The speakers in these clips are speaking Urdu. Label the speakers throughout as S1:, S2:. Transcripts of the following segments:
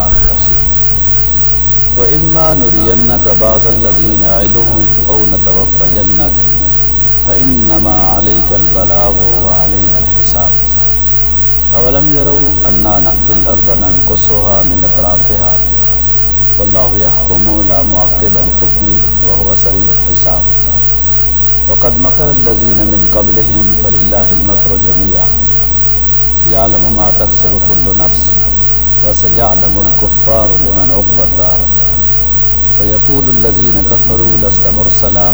S1: الشيطان الرجيم بسم الله الرحمن الرحيم بعض الذين نعدهم أو نتوفينك فإنما عليك البلاغ وعلينا الحساب. أولم يروا أنا نأتي الأرض ننقصها من أطرافها؟ والله يحكم لا معقب لحكمه وهو سريع الحساب. وقد مكر الذين من قبلهم فلله المكر جميعا. يعلم ما تكسب كل نفس وسيعلم الكفار لمن عقب الدار. ويقول الذين كفروا لست مرسلا.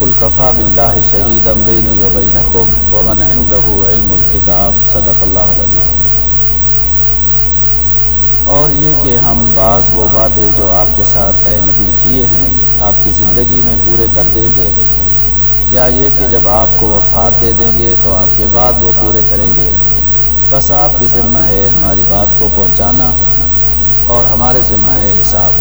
S1: قل كفى بالله شهيدا بيني وبينكم ومن عنده علم الكتاب. صدق الله العظيم اور یہ کہ ہم بعض وہ وعدے جو آپ کے ساتھ اے نبی کیے ہیں، آپ کی زندگی میں پورے کر دیں گے. یا یہ کہ جب آپ کو وفات دے دیں گے تو آپ کے بعد وہ پورے کریں گے. بس آپ کی ذمہ ہے ہماری بات کو پہنچانا اور ہمارے ذمہ ہے حساب۔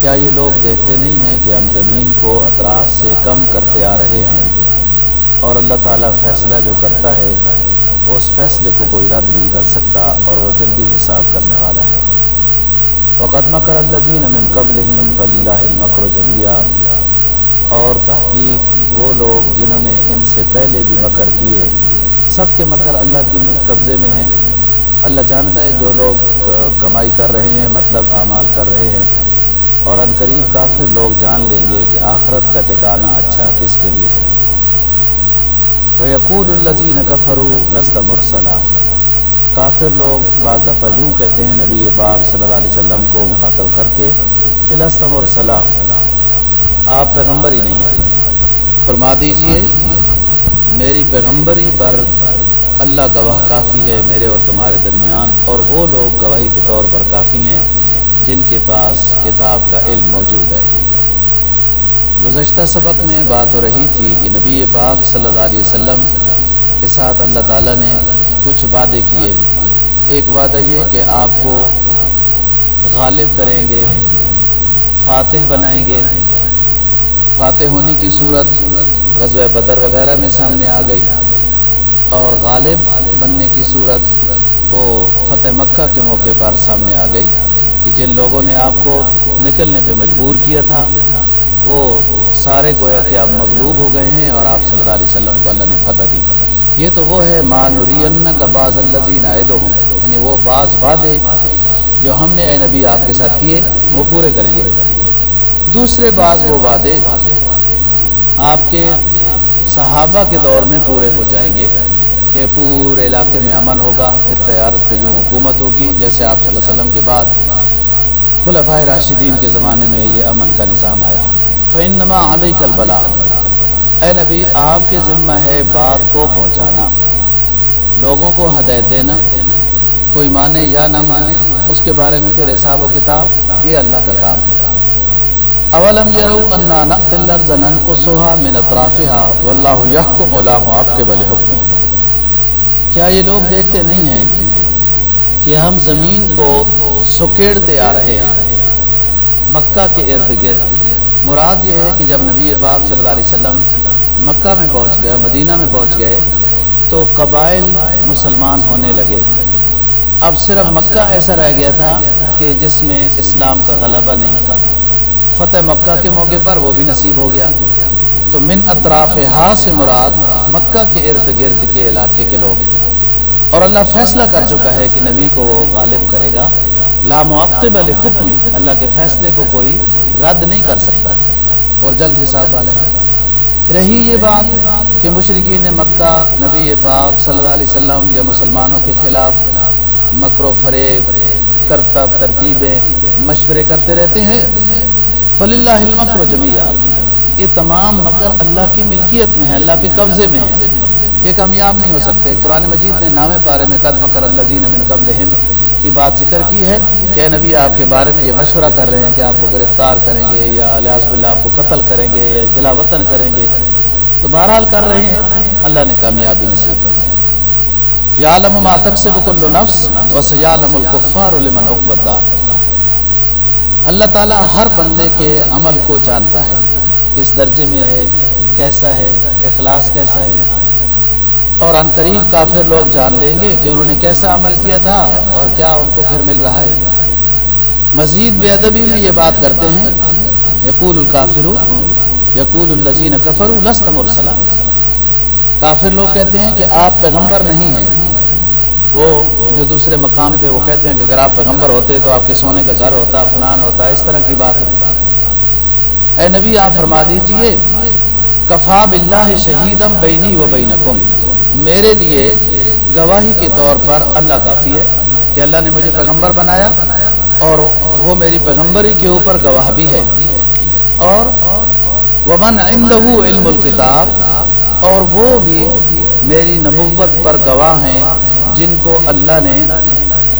S1: کیا یہ لوگ دیکھتے نہیں ہیں کہ ہم زمین کو اطراف سے کم کرتے آ رہے ہیں اور اللہ تعالیٰ فیصلہ جو کرتا ہے، اس فیصلے کو کوئی رد نہیں کر سکتا اور وہ جلدی حساب کرنے والا ہے۔ وقت مکر الزین من قبل فلی المکر جمعہ اور تحقیق وہ لوگ جنہوں نے ان سے پہلے بھی مکر کیے سب کے مکر اللہ کی قبضے میں ہیں۔ اللہ جانتا ہے جو لوگ کمائی کر رہے ہیں مطلب اعمال کر رہے ہیں۔ اور ان قریب کافر لوگ جان لیں گے کہ آخرت کا ٹکانا اچھا کس کے لیے ہے۔ وہ یقول الزین کفرو لست مرسلا۔ کافر لوگ بعض دفعہ یوں کہتے ہیں، نبی پاک صلی اللہ علیہ وسلم کو مخاطب کر کے کہ لست مرسلا۔ آپ پیغمبر ہی نہیں فرما دیجیے میری پیغمبری پر اللہ گواہ کافی ہے میرے اور تمہارے درمیان، اور وہ لوگ گواہی کے طور پر کافی ہیں جن کے پاس کتاب کا علم موجود ہے۔ گزشتہ سبق میں بات ہو رہی تھی کہ نبی پاک صلی اللہ علیہ وسلم کے ساتھ اللہ تعالیٰ نے کچھ وعدے کیے۔ ایک وعدہ یہ کہ آپ کو غالب کریں گے، فاتح بنائیں گے فاتح ہونے کی صورت غزوہ بدر وغیرہ میں سامنے آ گئی اور غالب بننے کی صورت وہ فتح مکہ کے موقع پر سامنے آ گئی کہ جن لوگوں نے آپ کو نکلنے پہ مجبور کیا تھا، وہ سارے گویا کہ آپ مغلوب ہو گئے ہیں اور آپ صلی اللہ علیہ وسلم کو اللہ نے فتح دی۔ یہ تو وہ ہے مانورین کا بعض الزین عید ہوں یعنی وہ بعض وعدے جو ہم نے اے نبی آپ کے ساتھ کیے، وہ پورے کریں گے۔ دوسرے بعض وہ وعدے آپ کے صحابہ کے دور میں پورے ہو جائیں گے کہ پورے علاقے میں امن ہوگا پھر تیارت پہ یوں حکومت ہوگی، جیسے آپ صلی اللہ علیہ وسلم کے بعد خلفۂ راشدین کے زمانے میں یہ امن کا نظام آیا۔ فنما علیہ کل بلا اے نبی، آپ کے ذمہ ہے بات کو پہنچانا۔ لوگوں کو ہدایت دینا۔ کوئی مانے یا نہ مانے، اس کے بارے میں پھر حساب و کتاب، یہ اللہ کا کام ہے۔ اولم يروا اننا ناتي الارض ننقصها من اطرافها والله يحكم ولا معقب لحكمه. کیا یہ لوگ دیکھتے نہیں ہیں کہ ہم زمین کو سکیڑتے آ رہے ہیں؟ مکہ کے ارد گرد. مراد یہ ہے کہ جب نبی پاک صلی اللہ علیہ وسلم مکہ میں پہنچ گئے، مدینہ میں پہنچ گئے، تو قبائل مسلمان ہونے لگے۔ اب صرف مکہ ایسا رہ گیا تھا کہ جس میں اسلام کا غلبہ نہیں تھا۔ فتح مکہ کے موقع پر وہ بھی نصیب ہو گیا۔ تو من اطراف ہا سے مراد مکہ کے ارد گرد کے علاقے کے لوگ ہیں۔ اور اللہ فیصلہ کر چکا ہے کہ نبی کو وہ غالب کرے گا۔ لا معقب اللہ کے فیصلے کو کوئی رد نہیں کر سکتا۔ اور جلد حساب والا ہے۔ رہی یہ بات کہ مشرقین مکہ، نبی پاک صلی اللہ علیہ وسلم یا مسلمانوں کے خلاف مکر و فریب، کرتب، ترتیبیں مشورے کرتے رہتے ہیں۔ فلی اللہ المکر جمعہ یہ تمام مکر اللہ کی ملکیت میں ہے، اللہ کے قبضے میں ہے۔ یہ کامیاب نہیں ہو سکتے۔ قرآن مجید نے نام پارے میں قد مکر اللہ زین من قبل کی بات ذکر کی ہے کہ نبی، آپ کے بارے میں یہ مشورہ کر رہے ہیں کہ آپ کو گرفتار کریں گے یا الیاز باللہ آپ کو قتل کریں گے یا جلا وطن کریں گے۔ تو بہرحال کر رہے ہیں۔ اللہ نے کامیابی نصیب کر دی یا علم ما تکسب کل نفس وسیعلم الکفار لمن عقب الدار اللہ تعالیٰ ہر بندے کے عمل کو جانتا ہے کس درجے میں ہے، کیسا ہے، اخلاص کیسا ہے۔ اور ان قریب کافر لوگ جان لیں گے کہ انہوں نے کیسا عمل کیا تھا اور کیا ان کو پھر مل رہا ہے۔ مزید بے ادبی میں یہ بات کرتے ہیں، یقول الکافر یقول الزین کفر لستم السلام کافر لوگ کہتے ہیں کہ آپ پیغمبر نہیں ہیں۔ وہ جو دوسرے مقام پہ وہ کہتے ہیں کہ اگر آپ پیغمبر ہوتے تو آپ کے سونے کا گھر ہوتا، فلان ہوتا، اس طرح کی بات ہوتی۔ اے نبی، آپ فرما دیجیے، کفا بلّہ شہیدم بینی و بینکم۔ میرے لیے گواہی کے طور پر اللہ کافی ہے کہ اللہ نے مجھے پیغمبر بنایا اور وہ میری پیغمبری کے اوپر گواہ بھی ہے۔ اور ومن عنده علم الکتاب اور وہ بھی میری نبوت پر گواہ ہیں۔ جن کو اللہ نے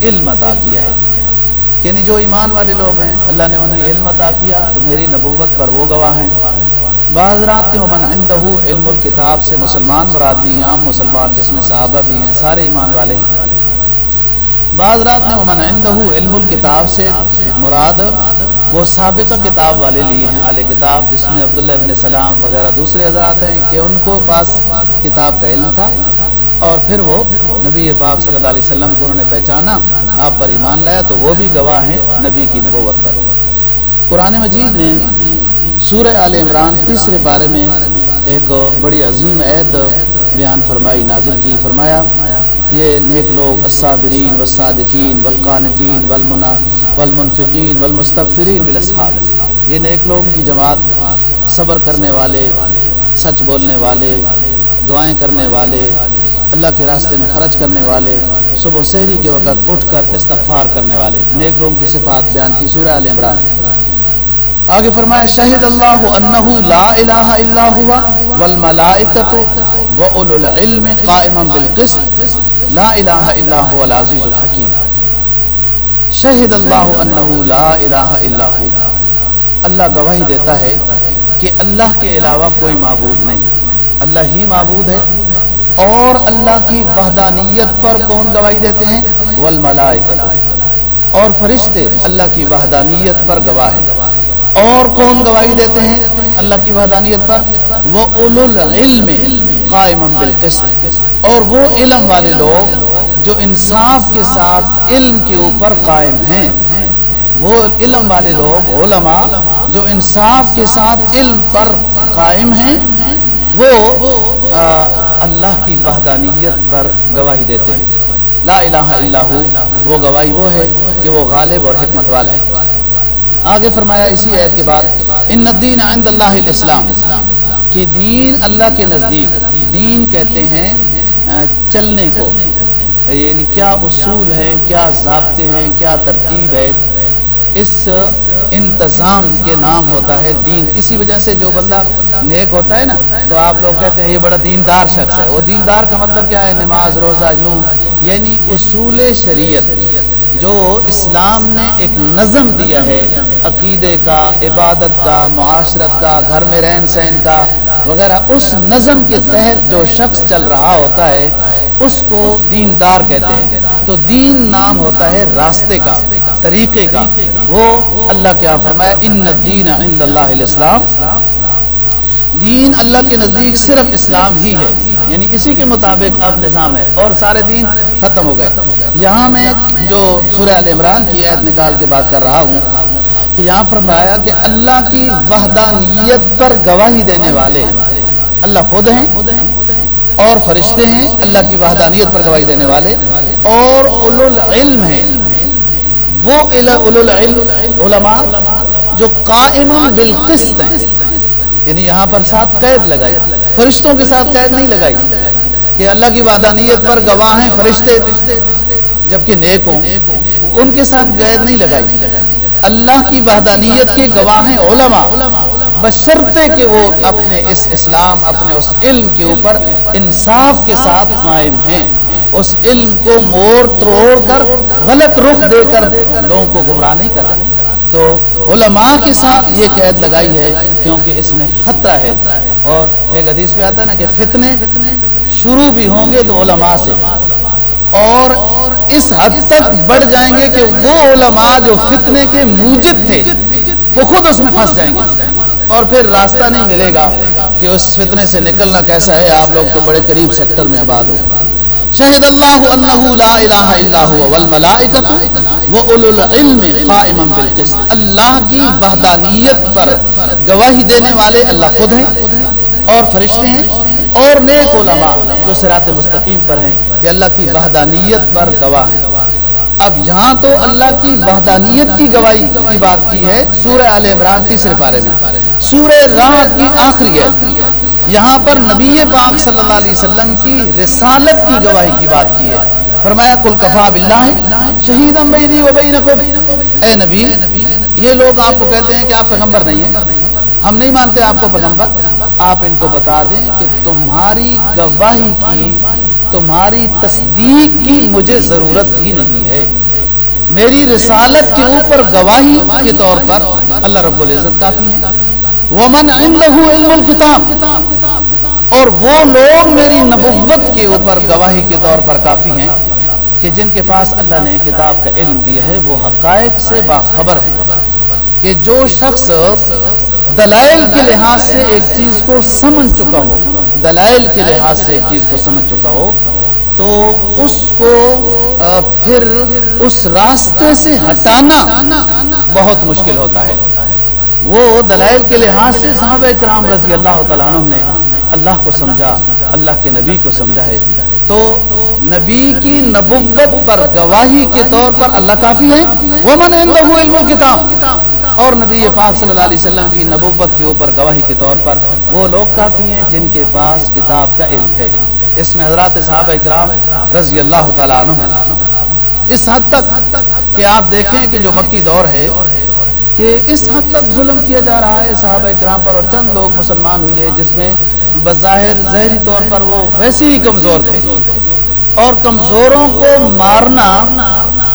S1: علم عطا کیا ہے۔ یعنی جو ایمان والے لوگ ہیں، اللہ نے انہیں علم عطا کیا تو میری نبوت پر وہ گواہ ہیں۔ بعض رات من عندہ علم الکتاب سے مسلمان مراد بھی عام مسلمان جس میں صحابہ بھی ہیں، سارے ایمان والے ہیں۔ بعض رات نے من عندہ علم الکتاب سے مراد وہ سابقہ کتاب والے لیے ہیں اعلی کتاب، جس میں عبداللہ ابن سلام وغیرہ دوسرے حضرات ہیں کہ ان کو پاس کتاب کا علم تھا۔ اور پھر وہ نبی پاک صلی اللہ علیہ وسلم کو انہوں نے پہچانا، آپ پر ایمان لایا تو وہ بھی گواہ ہیں نبی کی نبوت پر۔ قرآن مجید نے سورہ عال عمران تیسرے بارے میں ایک بڑی عظیم عید بیان فرمائی، نازل کی، فرمایا، یہ نیک لوگ، الصابرین والصادقین والقانتین والمنا، والمنفقین والمستغفرین بالاسحاب یہ نیک لوگوں کی جماعت، صبر کرنے والے، سچ بولنے والے، دعائیں کرنے والے اللہ کے راستے میں خرچ کرنے والے، صبح سحری کے وقت اٹھ کر استغفار کرنے والے۔ نیک لوگوں کی صفات بیان کی سورہ عال عمران۔ آگے فرمایا، شہد اللہ انہ لا الہ الا ہوا والملائکت وعلو العلم قائما بالقسط۔ لا الہ الا ہوا العزیز الحکیم۔ شہد اللہ انہ لا الہ الا ہوا اللہ گواہی دیتا ہے کہ اللہ کے علاوہ کوئی معبود نہیں۔ اللہ ہی معبود ہے۔ اور اللہ کی وحدانیت پر کون گواہی دیتے ہیں؟ والملائکت اور فرشتے اللہ کی وحدانیت پر گواہ ہیں۔ اور کون گواہی دیتے ہیں اللہ کی وحدانیت پر؟ وہ العلم قائم بالقسط۔ اور وہ علم والے لوگ جو انصاف کے ساتھ علم کے اوپر قائم ہیں۔ وہ علم والے لوگ، علماء جو انصاف کے ساتھ علم پر قائم ہیں۔ وہ اللہ کی وحدانیت پر گواہی دیتے ہیں۔ لا الہ الا ہو، وہ گواہی وہ ہے کہ وہ غالب اور حکمت والا ہے۔ آگے فرمایا اسی عید کے بعد، ان الدین عند اللہ الاسلام، کہ دین اللہ کے نزدیک، دین کہتے ہیں چلنے کو۔ یعنی کیا اصول ہے کیا ضابطے ہیں، کیا ترتیب ہے۔ اس انتظام کے نام ہوتا ہے دین۔ اسی وجہ سے جو بندہ نیک ہوتا ہے نا، تو آپ لوگ کہتے ہیں یہ بڑا دیندار شخص ہے۔ وہ دیندار کا مطلب کیا ہے؟ نماز، روزہ، یوں۔ یعنی اصول شریعت جو اسلام نے ایک نظم دیا ہے، عقیدے کا، عبادت کا، معاشرت کا، گھر میں رہن سہن کا وغیرہ، اس نظم کے تحت جو شخص چل رہا ہوتا ہے اس کو دیندار کہتے ہیں۔ تو دین نام ہوتا ہے راستے کا، طریقے کا۔ وہ اللہ کیا فرمایا، ان دین عند اللہ الاسلام دین اللہ کے نزدیک صرف اسلام ہی ہے۔ یعنی اسی کے مطابق اب نظام ہے۔ اور سارے دین ختم ہو گئے۔ یہاں میں جو سورہ عال عمران کی عید نکال کے بات کر رہا ہوں، کہ یہاں فرمایا کہ اللہ کی وحدانیت پر گواہی دینے والے اللہ خود ہیں۔ اور فرشتے ہیں، اللہ کی وحدانیت پر گواہی دینے والے اور اولو العلم ہیں۔ وہ اولو العلم علماء جو قائم بالقسط ہیں۔ یعنی یہاں پر ساتھ قید لگائی۔ فرشتوں کے ساتھ قید نہیں لگائی کہ اللہ کی وحدانیت پر گواہ ہیں فرشتے، جبکہ نیک ہوں۔ ان کے ساتھ قید نہیں لگائی۔ اللہ کی وحدانیت کے گواہ ہیں علماء۔ بشرتے کہ وہ اپنے اس اسلام، اپنے اس علم کے اوپر انصاف کے ساتھ قائم ہیں۔ اس علم کو موڑ توڑ کر، غلط رخ دے کر لوگوں کو گمراہ نہیں کر رہے۔ تو علماء کے ساتھ یہ قید لگائی ہے، کیونکہ اس میں خطرہ ہے۔ اور ایک حدیث پہ آتا ہے نا کہ فتنے شروع بھی ہوں گے تو علماء سے۔ اور اس حد تک بڑھ جائیں گے کہ وہ علماء جو فتنے کے موجد تھے، وہ خود اس میں پھنس جائیں گے۔ اور پھر راستہ نہیں ملے گا کہ اس فتنے سے نکلنا کیسا ہے۔ آپ لوگ تو بڑے قریب سیکٹر میں آباد ہو۔ شہد اللہ انہ لا الہ الا هو والملائکۃ واولو العلم قائما بالقسط۔ اللہ کی وحدانیت پر گواہی دینے والے اللہ خود ہیں اور فرشتے ہیں اور نیک علماء جو صراط مستقیم پر ہیں۔ یہ اللہ کی وحدانیت پر گواہ ہیں۔ اب یہاں تو اللہ کی وحدانیت کی گواہی کی بات کی ہے، سورہ آل عمران تیسرے پارے میں۔ سورہ رات کی آخری ہے۔ یہاں پر نبی پاک صلی اللہ علیہ وسلم کی رسالت کی گواہی کی بات کی ہے۔ فرمایا کل کفا باللہ شہید بینی و بینکم۔ اے نبی، یہ لوگ آپ کو کہتے ہیں کہ آپ پیغمبر نہیں ہیں۔ ہم نہیں مانتے آپ کو پیغمبر۔ آپ ان کو بتا دیں کہ تمہاری گواہی کی، تمہاری تصدیق کی مجھے ضرورت ہی نہیں ہے۔ میری رسالت کے اوپر گواہی کے طور پر اللہ رب العزت کافی ہے ومن عنده علم الكتاب، اور وہ لوگ میری نبوت کے اوپر گواہی کے طور پر کافی ہیں کہ جن کے پاس اللہ نے کتاب کا علم دیا ہے، وہ حقائق سے باخبر ہیں۔ کہ جو شخص دلائل کے لحاظ سے ایک چیز کو سمجھ چکا ہو، دلائل کے لحاظ سے ایک چیز کو سمجھ چکا ہو، تو اس کو پھر اس راستے سے ہٹانا بہت مشکل ہوتا ہے۔ وہ دلائل کے لحاظ سے صحابہ کرام رضی اللہ تعالیٰ عنہ نے اللہ کو سمجھا، اللہ کے نبی کو سمجھا ہے۔ تو نبی کی نبوت پر گواہی کے طور پر اللہ کافی ہے ومن عنده علم الكتاب۔ اور نبی پاک صلی اللہ علیہ وسلم کی نبوت کے اوپر گواہی کے طور پر وہ لوگ کافی ہیں جن کے پاس کتاب کا علم ہے۔ اس میں حضرات صحابہ اکرام رضی اللہ تعالیٰ عنہ اس حد تک کہ آپ دیکھیں کہ جو مکی دور ہے کہ اس حد تک ظلم کیا جا رہا ہے صحابہ اکرام پر اور چند لوگ مسلمان ہوئے جس میں بظاہر ظاہری طور پر وہ ویسے ہی کمزور تھے۔ اور کمزوروں کو مارنا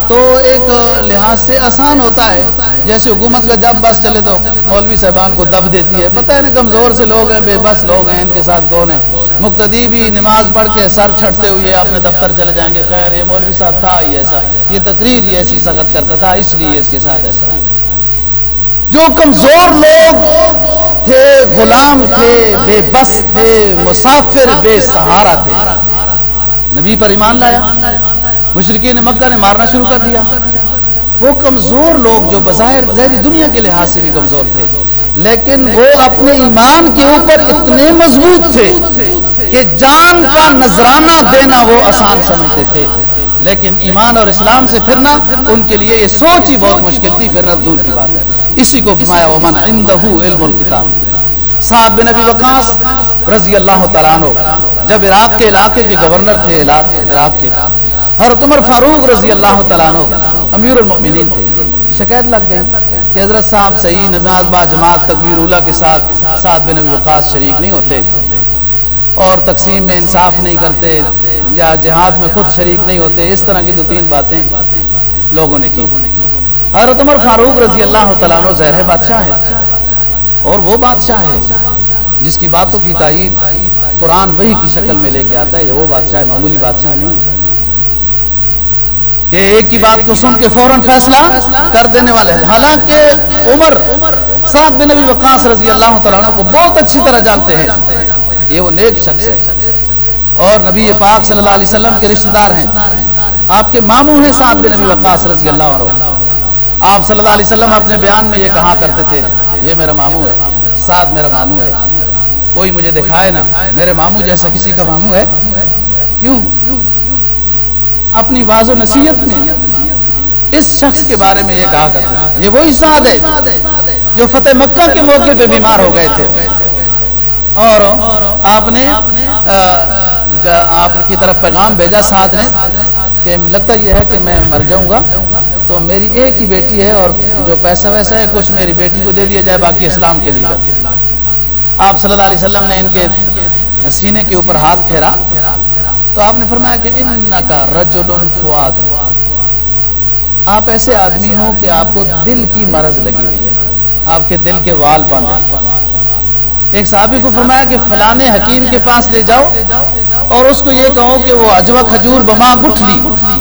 S1: تو ایک لحاظ سے آسان ہوتا ہے۔ جیسے حکومت کا جب بس چلے تو مولوی صاحبان کو دب دیتی ہے۔ پتہ ہے نا، کمزور سے لوگ ہیں، بے بس لوگ ہیں، ان کے ساتھ کون ہے؟ مقتدی بھی نماز پڑھ کے سر چھٹتے ہوئے اپنے دفتر چلے جائیں گے۔ خیر، یہ مولوی صاحب تھا ہی ایسا۔ یہ تقریر ہی ایسی سخت کرتا تھا، اس لیے اس کے ساتھ ایسا۔ جو کمزور لوگ تھے، غلام تھے، بے بس تھے، مسافر، بے سہارا تھے۔ نبی پر ایمان لایا۔ مشرقین مکہ نے مارنا شروع کر دیا۔ وہ کمزور لوگ جو بظاہر ظاہری دنیا کے لحاظ سے بھی کمزور تھے، لیکن وہ اپنے ایمان کے اوپر اتنے مضبوط تھے کہ جان کا نذرانہ دینا وہ آسان سمجھتے تھے۔ لیکن ایمان اور اسلام سے پھرنا، ان کے لیے یہ سوچ ہی بہت مشکل تھی، پھرنا دور کی بات ہے۔ اسی کو فرمایا، ومن عنده علم الكتاب۔ سعد بن ابی وقاص رضی اللہ تعالیٰ عنہ، جب عراق کے علاقے کے گورنر تھے، عراق کے حضرت عمر فاروق رضی اللہ تعالیٰ امیر المؤمنین تھے۔ شکایت لگ گئی کہ حضرت صاحب صحیح نماز با جماعت تکبیر اللہ کے ساتھ سعد بن ابی وقاص شریک نہیں ہوتے اور تقسیم میں انصاف نہیں کرتے یا جہاد میں خود شریک نہیں ہوتے، اس طرح کی دو تین باتیں لوگوں نے کی۔ حضرت عمر فاروق رضی اللہ تعالیٰ زہر بادشاہ ہے اور وہ بادشاہ ہے جس کی باتوں کی تائید قرآن وہی کی شکل میں لے کے آتا ہے، یہ وہ بادشاہ ہے، معمولی بادشاہ نہیں۔ کہ ایک کی بات کو سن کے فوراً فیصلہ کر دینے والے ہیں۔ حالانکہ عمر سعد بن نبی وقاص رضی اللہ تعالیٰ عنہ کو بہت اچھی طرح جانتے ہیں۔ یہ وہ نیک شخص ہے۔ اور نبی پاک صلی اللہ علیہ وسلم کے رشتہ دار ہیں۔ آپ کے ماموں ہیں سعد بن نبی وقاص رضی اللہ عنہ۔ آپ صلی اللہ علیہ وسلم اپنے بیان میں یہ کہا کرتے تھے، یہ میرا ماموں ہے، سعد میرا ماموں ہے۔ کوئی مجھے دکھائے نا، میرے ماموں جیسا کسی کا ماموں ہے؟ کیوں؟ اپنی باز و نصیحت میں اس شخص کے بارے میں یہ کہا کرتے تھے۔ یہ وہی سعد ہے جو فتح مکہ کے موقع پہ بیمار ہو گئے تھے۔ اور آپ نے آپ کی طرف پیغام بھیجا سعد نے کہ لگتا یہ ہے کہ میں مر جاؤں گا۔ تو میری ایک ہی بیٹی ہے اور جو پیسہ ویسا ہے، کچھ میری بیٹی کو دے دیا جائے، باقی اسلام کے لیے۔ آپ صلی اللہ علیہ وسلم نے ان کے سینے کے اوپر ہاتھ پھیرا۔ تو آپ نے فرمایا کہ ان کا رجل فواد آپ ایسے آدمی ہو کہ آپ کو دل کی مرض لگی ہوئی ہے۔ آپ کے دل کے وال بند ہیں ایک صحابی کو فرمایا کہ فلانے حکیم کے پاس لے جاؤ اور اس کو یہ کہو کہ وہ اجوا کھجور بما گٹھلی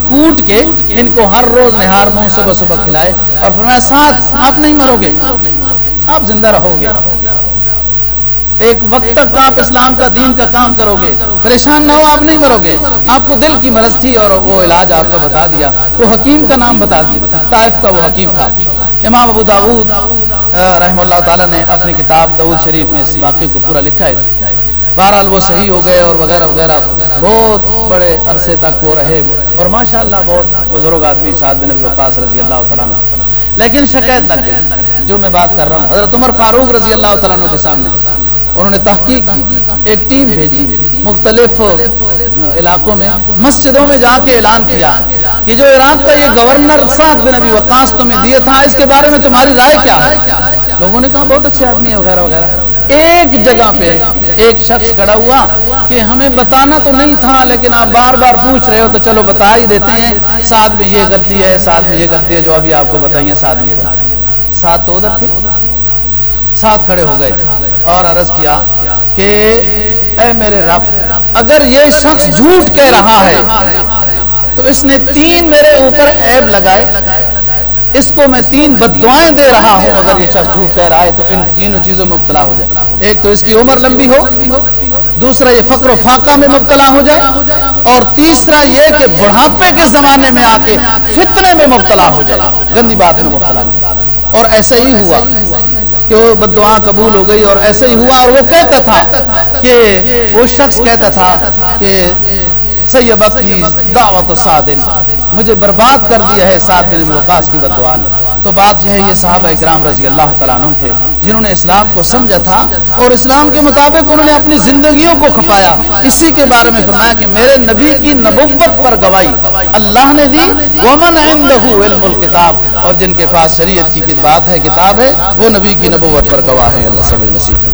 S1: کوٹ کے ان کو ہر روز نہار منہ صبح صبح کھلائے اور فرمایا، ساتھ، آپ نہیں مرو گے۔ آپ زندہ رہو گے۔ ایک وقت تک آپ اسلام کا دین کا کام کرو گے پریشان نہ ہو، آپ نہیں مرو گے۔ آپ کو دل کی مرض تھی اور وہ علاج آپ کا بتا دیا۔ وہ حکیم کا نام بتا دیا۔ طائف کا وہ حکیم تھا۔ امام ابو داود رحم اللہ تعالیٰ نے اپنی کتاب داود شریف میں اس واقعے کو پورا لکھا ہے۔ بہرحال وہ صحیح ہو گئے اور وغیرہ وغیرہ بہت بڑے عرصے تک وہ رہے۔ اور ماشاء اللہ بہت بزرگ آدمی سعد بن نبی وقاص رضی اللہ تعالیٰ لیکن شکایت نہ کی، جو میں بات کر رہا ہوں، حضرت عمر فاروق رضی اللہ تعالیٰ کے سامنے۔ انہوں نے تحقیق کی ایک ٹیم بھیجی مختلف علاقوں میں، مسجدوں میں جا کے اعلان کیا کہ جو عراق کا یہ گورنر سعد بن ابی وقاص تمہیں دیا تھا، اس کے بارے میں تمہاری رائے کیا؟ ہے لوگوں نے کہا بہت اچھے آدمی ہے وغیرہ وغیرہ۔ ایک جگہ پہ ایک شخص کھڑا ہوا کہ ہمیں بتانا تو نہیں تھا، لیکن آپ بار بار پوچھ رہے ہو تو چلو بتا ہی دیتے ہیں۔ ساتھ میں یہ غلطی ہے، ساتھ میں یہ غلطی ہے، جو ابھی آپ کو بتائیے ساتھ میں یہ ساتھ تو ادھر تھے۔ ساتھ کھڑے ہو گئے اور عرض کیا کہ اے میرے رب، اگر یہ شخص جھوٹ کہہ رہا ہے، تو اس نے تین میرے اوپر عیب لگائے۔ اس کو میں تین بد دعائیں دے رہا ہوں، اگر یہ شخص جھوٹ کہہ رہا ہے، تو ان تینوں چیزوں میں مبتلا ہو جائے۔ ایک تو اس کی عمر لمبی ہو، دوسرا یہ فقر و فاقہ میں مبتلا ہو جائے، اور تیسرا یہ کہ بڑھاپے کے زمانے میں آ کے فتنے میں مبتلا ہو جائے، گندی بات میں مبتلا ہو جائے۔ اور ایسا ہی ہوا کہ وہ بد دعا قبول ہو گئی اور ایسے ہی ہوا اور وہ کہتا تھا کہ وہ شخص کہتا تھا کہ سیبتنی دعوت و سعد مجھے برباد کر دیا ہے سعد بن وقاص کی بدعا نے۔ تو بات یہ ہے، یہ صحابہ اکرام رضی اللہ تعالیٰ عنہ تھے، جنہوں نے اسلام کو سمجھا تھا اور اسلام کے مطابق انہوں نے اپنی زندگیوں کو کھپایا۔ اسی کے بارے میں فرمایا کہ میرے نبی کی نبوت پر گواہی، اللہ نے دی، ومن عندہ علم الکتاب اور جن کے پاس شریعت کی بات ہے، کتاب ہے، وہ نبی کی نبوت پر گواہ ہے اللہ سب نصیب۔